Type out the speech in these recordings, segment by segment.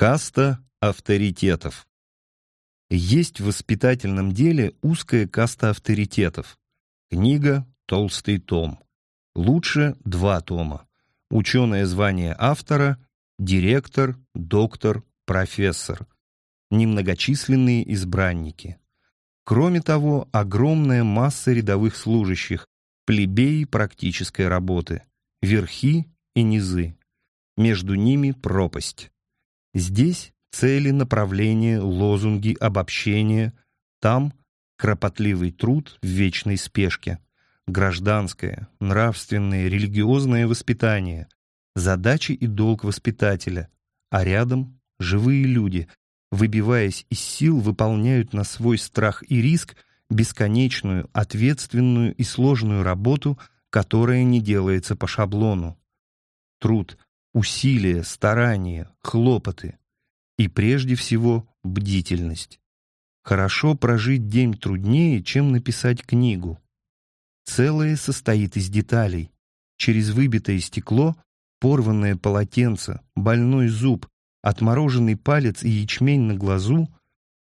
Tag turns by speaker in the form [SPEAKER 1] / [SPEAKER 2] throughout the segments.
[SPEAKER 1] Каста авторитетов. Есть в воспитательном деле узкая каста авторитетов. Книга «Толстый том». Лучше два тома. Ученое звание автора, директор, доктор, профессор. Немногочисленные избранники. Кроме того, огромная масса рядовых служащих, плебеи практической работы, верхи и низы. Между ними пропасть. Здесь цели, направления, лозунги, обобщения. Там кропотливый труд в вечной спешке. Гражданское, нравственное, религиозное воспитание. Задачи и долг воспитателя. А рядом живые люди, выбиваясь из сил, выполняют на свой страх и риск бесконечную, ответственную и сложную работу, которая не делается по шаблону. Труд, усилия, старания, хлопоты и прежде всего бдительность. Хорошо прожить день труднее, чем написать книгу. Целое состоит из деталей. Через выбитое стекло, порванное полотенце, больной зуб, отмороженный палец и ячмень на глазу,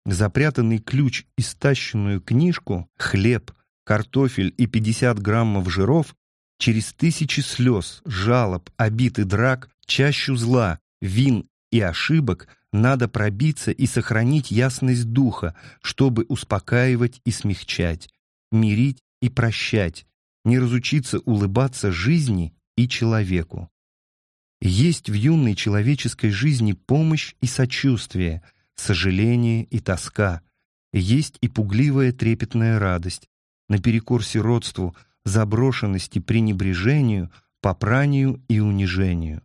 [SPEAKER 1] запрятанный ключ и стащенную книжку, хлеб, картофель и 50 граммов жиров, через тысячи слез, жалоб, обид и драк, чащу зла, вин и ошибок надо пробиться и сохранить ясность духа, чтобы успокаивать и смягчать, мирить и прощать, не разучиться улыбаться жизни и человеку. Есть в юной человеческой жизни помощь и сочувствие, сожаление и тоска, есть и пугливая трепетная радость, наперекор сиротству, заброшенности, пренебрежению, попранию и унижению.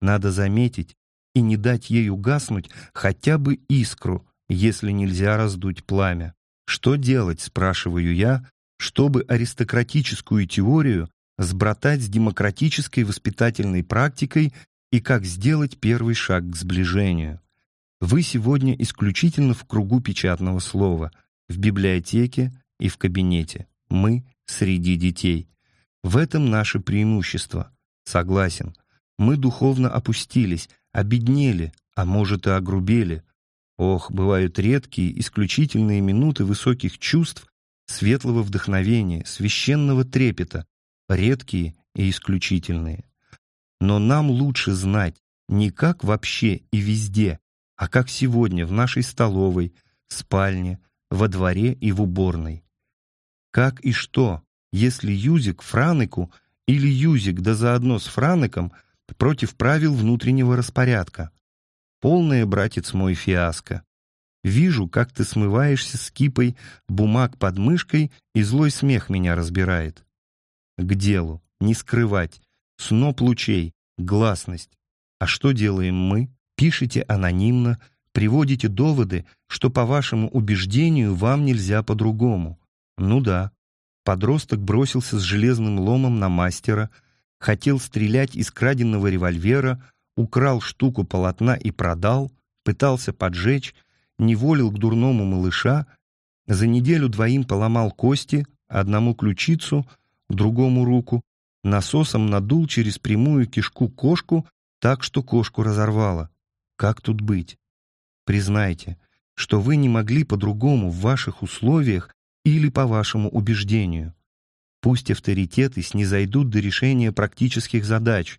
[SPEAKER 1] Надо заметить и не дать ей угаснуть хотя бы искру, если нельзя раздуть пламя. Что делать, спрашиваю я, чтобы аристократическую теорию сбратать с демократической воспитательной практикой и как сделать первый шаг к сближению. Вы сегодня исключительно в кругу печатного слова, в библиотеке и в кабинете. Мы среди детей. В этом наше преимущество. Согласен. Мы духовно опустились, обеднели, а может и огрубели. Ох, бывают редкие, исключительные минуты высоких чувств, светлого вдохновения, священного трепета, редкие и исключительные. Но нам лучше знать не как вообще и везде, а как сегодня в нашей столовой, спальне, во дворе и в уборной. Как и что, если Юзик Франыку или Юзик да заодно с Франыком против правил внутреннего распорядка? Полная, братец мой, фиаско. Вижу, как ты смываешься с кипой бумаг под мышкой, и злой смех меня разбирает. К делу, не скрывать, сноп лучей, гласность. А что делаем мы? Пишите анонимно, приводите доводы, что по вашему убеждению вам нельзя по-другому. Ну да. Подросток бросился с железным ломом на мастера, хотел стрелять из краденного револьвера, украл штуку полотна и продал, пытался поджечь, неволил к дурному малыша, за неделю двоим поломал кости, одному ключицу, другому руку, насосом надул через прямую кишку кошку так, что кошку разорвало. Как тут быть? Признайте, что вы не могли по-другому в ваших условиях или по вашему убеждению. Пусть авторитеты снизойдут до решения практических задач,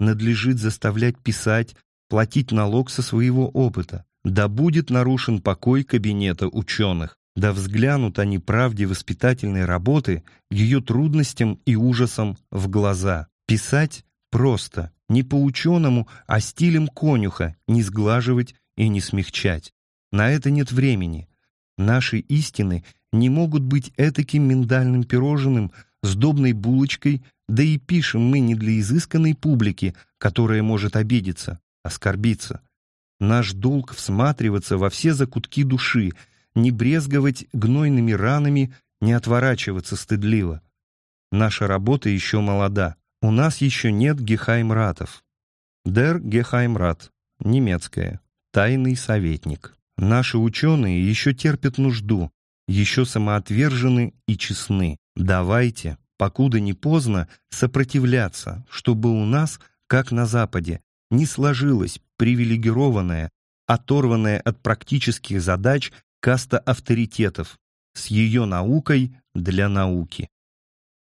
[SPEAKER 1] надлежит заставлять писать, платить налог со своего опыта. Да будет нарушен покой кабинета ученых. Да взглянут они правде воспитательной работы, ее трудностям и ужасам в глаза. Писать просто, не по-ученому, а стилем конюха, не сглаживать и не смягчать. На это нет времени. Наши истины не могут быть этаким миндальным пирожным, сдобной булочкой, да и пишем мы не для изысканной публики, которая может обидеться, оскорбиться. Наш долг всматриваться во все закутки души — не брезговать гнойными ранами, не отворачиваться стыдливо. Наша работа еще молода. У нас еще нет гехаймратов. Дер Гехаймрат, немецкая, тайный советник. Наши ученые еще терпят нужду, еще самоотвержены и честны. Давайте, покуда не поздно, сопротивляться, чтобы у нас, как на Западе, не сложилась привилегированная, оторванная от практических задач каста авторитетов с ее наукой для науки.